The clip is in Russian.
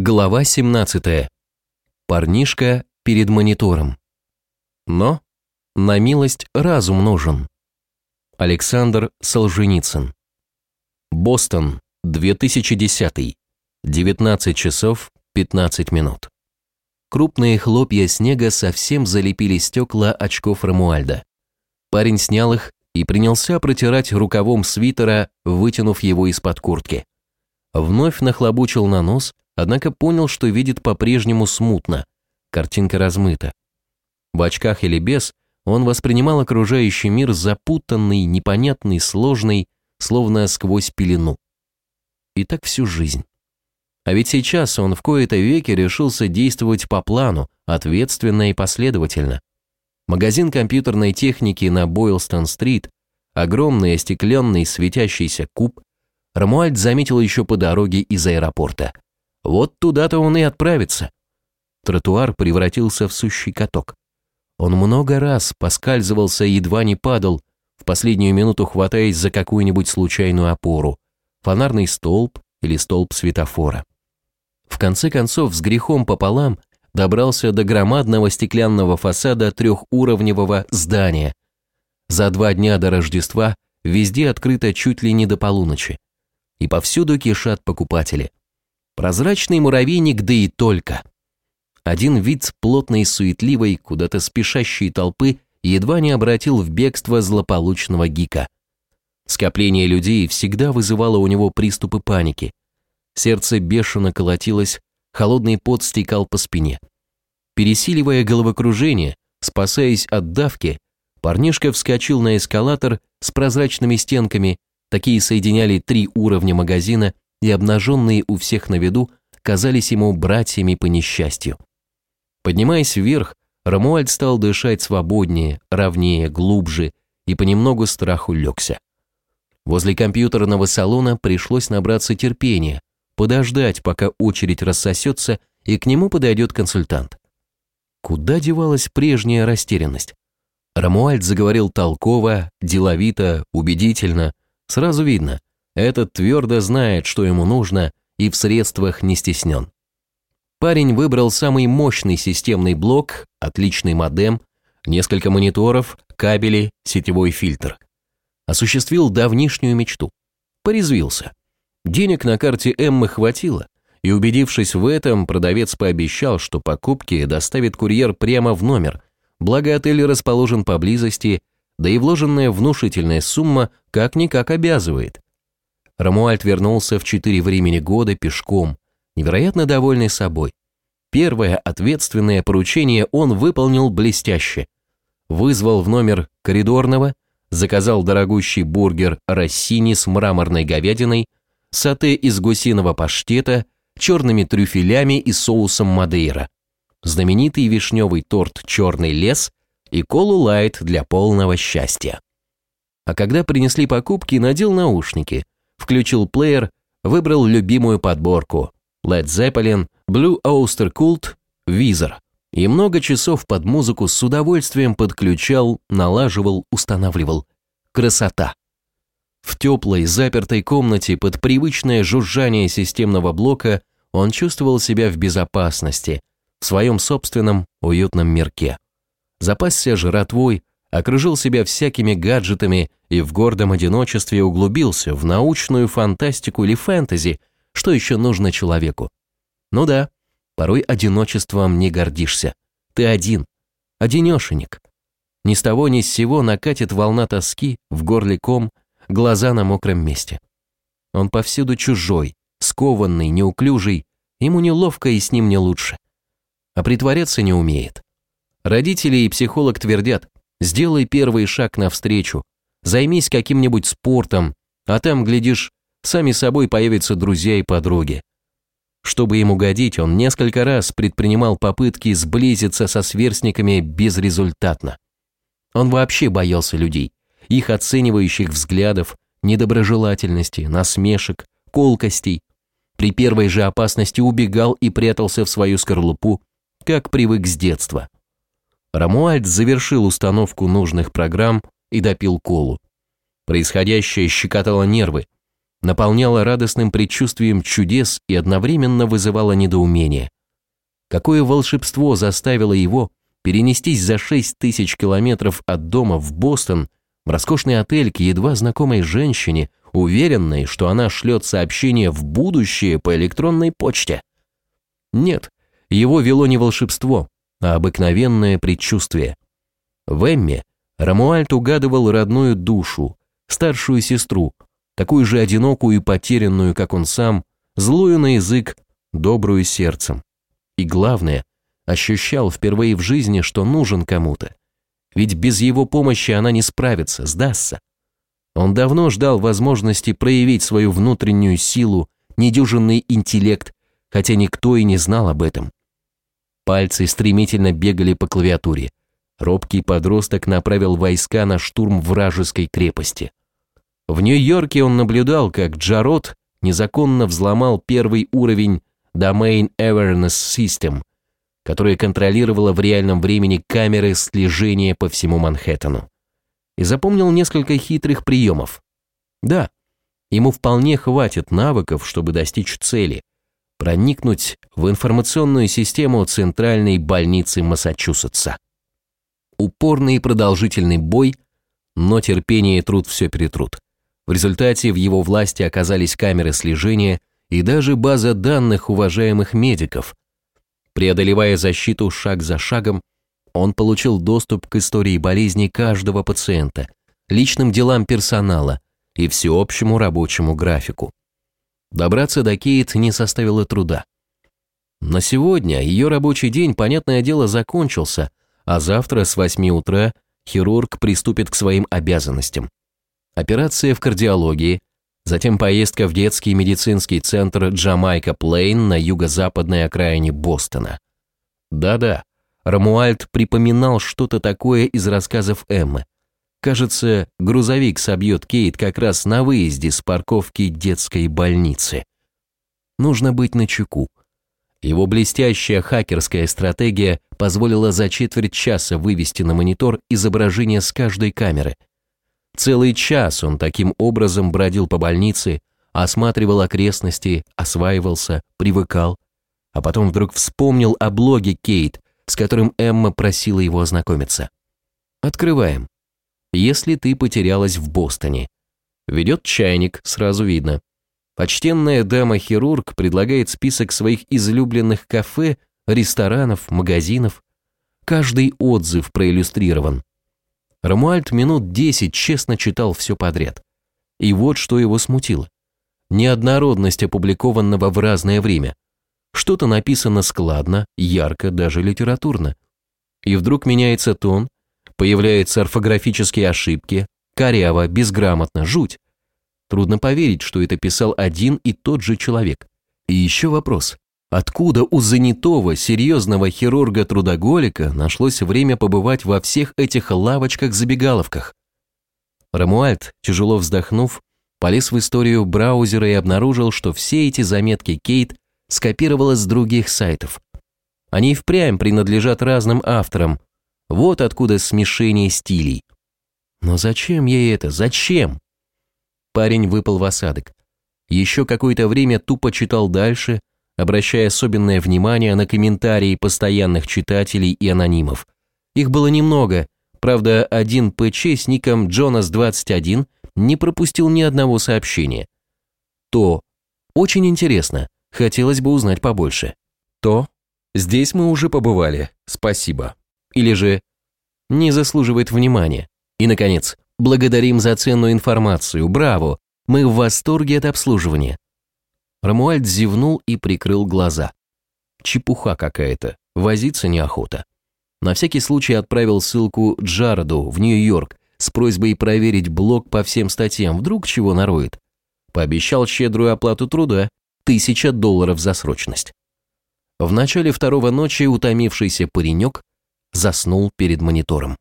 Глава 17. Парнишка перед монитором. Но на милость разум нужен. Александр Солженицын. Бостон, 2010. 19 часов 15 минут. Крупные хлопья снега совсем залепили стекла очков Рамуальда. Парень снял их и принялся протирать рукавом свитера, вытянув его из-под куртки. Вновь нахлобучил на нос – однако понял, что видит по-прежнему смутно. Картинка размыта. В очках или без, он воспринимал окружающий мир запутанный, непонятный, сложный, словно сквозь пелену. И так всю жизнь. А ведь сейчас он в кои-то веки решился действовать по плану, ответственно и последовательно. Магазин компьютерной техники на Бойлстон-стрит, огромный остекленный светящийся куб, Рамуальд заметил еще по дороге из аэропорта – вот туда-то он и отправится. Тротуар превратился в сущий каток. Он много раз поскальзывался и едва не падал, в последнюю минуту хватаясь за какую-нибудь случайную опору, фонарный столб или столб светофора. В конце концов, с грехом пополам добрался до громадного стеклянного фасада трехуровневого здания. За два дня до Рождества везде открыто чуть ли не до полуночи. И повсюду кишат покупатели. Прозрачный муравейник, да и только. Один вид плотной суетливой, куда-то спешащей толпы едва не обратил в бегство злополучного гика. Скопление людей всегда вызывало у него приступы паники. Сердце бешено колотилось, холодный пот стекал по спине. Пересиливая головокружение, спасаясь от давки, парнишка вскочил на эскалатор с прозрачными стенками, такие соединяли три уровня магазина и обнаженные у всех на виду казались ему братьями по несчастью. Поднимаясь вверх, Рамуальд стал дышать свободнее, ровнее, глубже, и понемногу страх улегся. Возле компьютерного салона пришлось набраться терпения, подождать, пока очередь рассосется, и к нему подойдет консультант. Куда девалась прежняя растерянность? Рамуальд заговорил толково, деловито, убедительно. Сразу видно, этот твердо знает, что ему нужно, и в средствах не стеснен. Парень выбрал самый мощный системный блок, отличный модем, несколько мониторов, кабели, сетевой фильтр. Осуществил давнишнюю мечту. Порезвился. Денег на карте Эммы хватило, и убедившись в этом, продавец пообещал, что покупки доставит курьер прямо в номер, благо отель расположен поблизости, да и вложенная внушительная сумма как-никак обязывает. Рамуальд вернулся в четыре времени года пешком, невероятно довольный собой. Первое ответственное поручение он выполнил блестяще. Вызвал в номер коридорного, заказал дорогущий бургер Россини с мраморной говядиной, сате из гусиного паштета, черными трюфелями и соусом Мадейра, знаменитый вишневый торт «Черный лес» и колу лайт для полного счастья. А когда принесли покупки, надел наушники – включил плеер, выбрал любимую подборку Led Zeppelin, Blue Oyster Cult, Weezer и много часов под музыку с удовольствием подключал, налаживал, устанавливал. Красота! В теплой, запертой комнате под привычное жужжание системного блока он чувствовал себя в безопасности, в своем собственном уютном мирке. Запасся жратвой, окружил себя всякими гаджетами и в гордом одиночестве углубился в научную фантастику или фэнтези, что еще нужно человеку. Ну да, порой одиночеством не гордишься. Ты один, одинешенек. Ни с того ни с сего накатит волна тоски, в горле ком, глаза на мокром месте. Он повсюду чужой, скованный, неуклюжий, ему неловко и с ним не лучше. А притворяться не умеет. Родители и психолог твердят, Сделай первый шаг навстречу, займись каким-нибудь спортом, а там, глядишь, сами собой появятся друзья и подруги. Чтобы им угодить, он несколько раз предпринимал попытки сблизиться со сверстниками безрезультатно. Он вообще боялся людей, их оценивающих взглядов, недоброжелательности, насмешек, колкостей. При первой же опасности убегал и прятался в свою скорлупу, как привык с детства. Рамуальд завершил установку нужных программ и допил колу. Происходящее щекотало нервы. наполняла радостным предчувствием чудес и одновременно вызывала недоумение. Какое волшебство заставило его перенестись за 6 тысяч километров от дома в Бостон, в роскошный отель к едва знакомой женщине, уверенной, что она шлет сообщение в будущее по электронной почте? Нет, его вело не волшебство, а обыкновенное предчувствие. В Эмме Рамуальд угадывал родную душу, старшую сестру, такую же одинокую и потерянную, как он сам, злую на язык, добрую сердцем. И главное, ощущал впервые в жизни, что нужен кому-то. Ведь без его помощи она не справится, сдастся. Он давно ждал возможности проявить свою внутреннюю силу, недюжинный интеллект, хотя никто и не знал об этом. Пальцы стремительно бегали по клавиатуре. Робкий подросток направил войска на штурм вражеской крепости. В Нью-Йорке он наблюдал, как Джарод незаконно взломал первый уровень Domain Awareness System, которая контролировала в реальном времени камеры слежения по всему Манхэттену. И запомнил несколько хитрых приемов. Да, ему вполне хватит навыков, чтобы достичь цели – проникнуть в информационную систему Центральной больницы Массачусетса. Упорный и продолжительный бой, но терпение и труд все перетрут. В результате в его власти оказались камеры слежения и даже база данных уважаемых медиков. Преодолевая защиту шаг за шагом, он получил доступ к истории болезни каждого пациента, личным делам персонала и всеобщему рабочему графику. Добраться до Кейт не составило труда. На сегодня ее рабочий день, понятное дело, закончился, а завтра с 8 утра хирург приступит к своим обязанностям операция в кардиологии, затем поездка в детский медицинский центр Джамайка Плейн на юго-западной окраине Бостона. Да-да, Рамуальд припоминал что-то такое из рассказов Эммы. Кажется, грузовик собьет Кейт как раз на выезде с парковки детской больницы. Нужно быть начеку. Его блестящая хакерская стратегия позволила за четверть часа вывести на монитор изображение с каждой камеры – Целый час он таким образом бродил по больнице, осматривал окрестности, осваивался, привыкал, а потом вдруг вспомнил о блоге Кейт, с которым Эмма просила его ознакомиться. Открываем. Если ты потерялась в Бостоне. Ведет чайник, сразу видно. Почтенная дама-хирург предлагает список своих излюбленных кафе, ресторанов, магазинов. Каждый отзыв проиллюстрирован. Рамуальд минут десять честно читал все подряд. И вот что его смутило. Неоднородность опубликованного в разное время. Что-то написано складно, ярко, даже литературно. И вдруг меняется тон, появляются орфографические ошибки, коряво, безграмотно, жуть. Трудно поверить, что это писал один и тот же человек. И еще вопрос. Откуда у занятого, серьезного хирурга-трудоголика нашлось время побывать во всех этих лавочках-забегаловках? Рамуальд, тяжело вздохнув, полез в историю браузера и обнаружил, что все эти заметки Кейт скопировала с других сайтов. Они впрямь принадлежат разным авторам. Вот откуда смешение стилей. Но зачем ей это? Зачем? Парень выпал в осадок. Еще какое-то время тупо читал дальше, обращая особенное внимание на комментарии постоянных читателей и анонимов. Их было немного, правда, один ПЧ с ником Джонас21 не пропустил ни одного сообщения. То. Очень интересно, хотелось бы узнать побольше. То. Здесь мы уже побывали, спасибо. Или же не заслуживает внимания. И, наконец, благодарим за ценную информацию, браво, мы в восторге от обслуживания. Рамуальд зевнул и прикрыл глаза. Чепуха какая-то, возиться неохота. На всякий случай отправил ссылку Джароду в Нью-Йорк с просьбой проверить блог по всем статьям, вдруг чего нароет. Пообещал щедрую оплату труда, тысяча долларов за срочность. В начале второго ночи утомившийся паренек заснул перед монитором.